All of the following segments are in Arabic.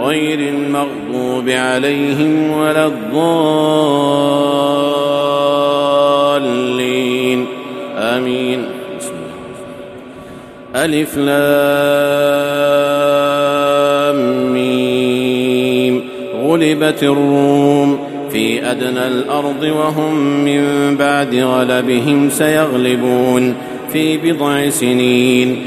غير المغضوب عليهم ولا الضالين. آمين. ألف لام ميم. غلبت الروم في أدنى الأرض وهم من بعد غلبهم سيغلبون في بضع سنين.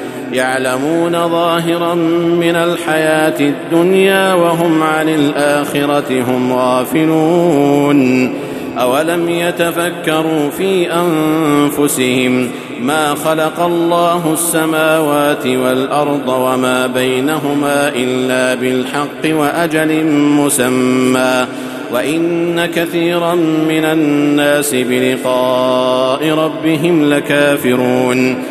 يعلمون ظاهرا من الحياة الدنيا وهم عن الآخرة هم غافلون. أولم يتفكروا في أنفسهم ما خلق الله السماوات والأرض وما بينهما إلا بالحق وأجل مسمى. وإن كثيرا من الناس بلقاء ربهم لكافرون.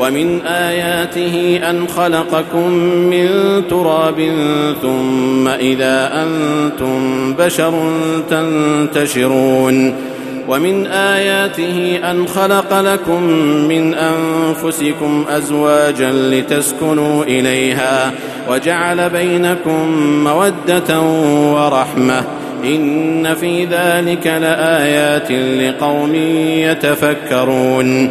ومن آياته أن خلقكم من تراب ثم إذا أنتم بشر تنتشرون ومن آياته أن خلق لكم من أنفسكم أزواجا لتسكنوا إليها وجعل بينكم مودة ورحمة إن في ذلك لآيات لقوم يتفكرون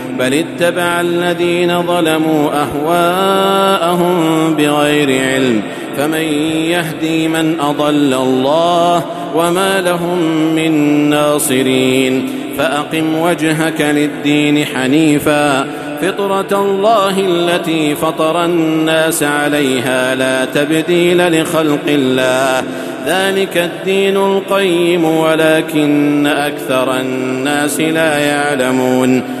بل اتبع الذين ظلموا أهواءهم بغير علم فمن يهدي من أضل الله وما لهم من ناصرين فأقم وجهك للدين حنيفا فطرة الله التي فطر الناس عليها لا تبديل لخلق الله ذلك الدين القيم ولكن أكثر الناس لا يعلمون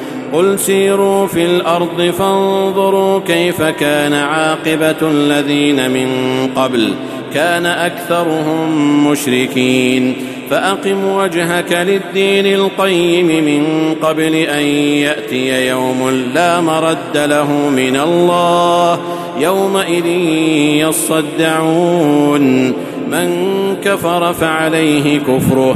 قل سيروا في الأرض فانظروا كيف كان عاقبة الذين من قبل كان أكثرهم مشركين فأقم وجهك للدين القيم من قبل أن يأتي يوم لا مرد له من الله يومئذ يصدعون من كفر فعليه كفره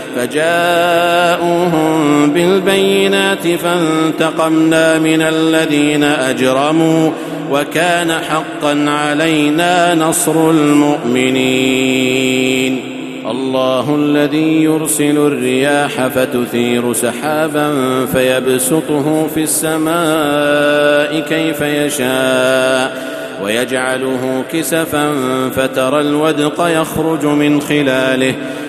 فجاءوهم بالبينات فانتقمنا من الذين أجرموا وكان حقا علينا نصر المؤمنين. الله الذي يرسل الرياح فتثير سحابا فيبسطه في السماء كيف يشاء ويجعله كسفا فترى الودق يخرج من خلاله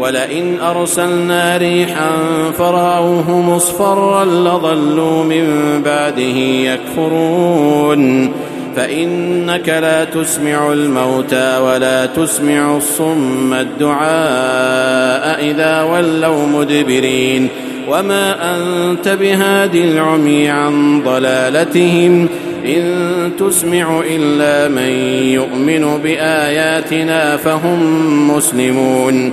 ولئن أرسلنا ريحا فرأوه مصفرا لظلوا من بعده يكفرون. فإنك لا تسمع الموتى ولا تسمع الصم الدعاء إذا ولوا مدبرين. وما أنت بهاد العمي عن ضلالتهم. إن تسمع إلا من يؤمن بآياتنا فهم مسلمون.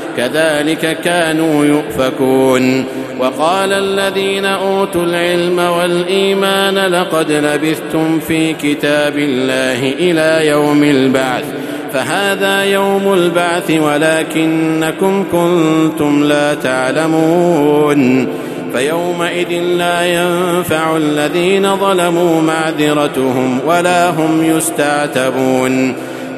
كذلك كانوا يؤفكون. وقال الذين أوتوا العلم والإيمان لقد لبثتم في كتاب الله إلى يوم البعث. فهذا يوم البعث ولكنكم كنتم لا تعلمون. فيومئذ لا ينفع الذين ظلموا معذرتهم ولا هم يستعتبون.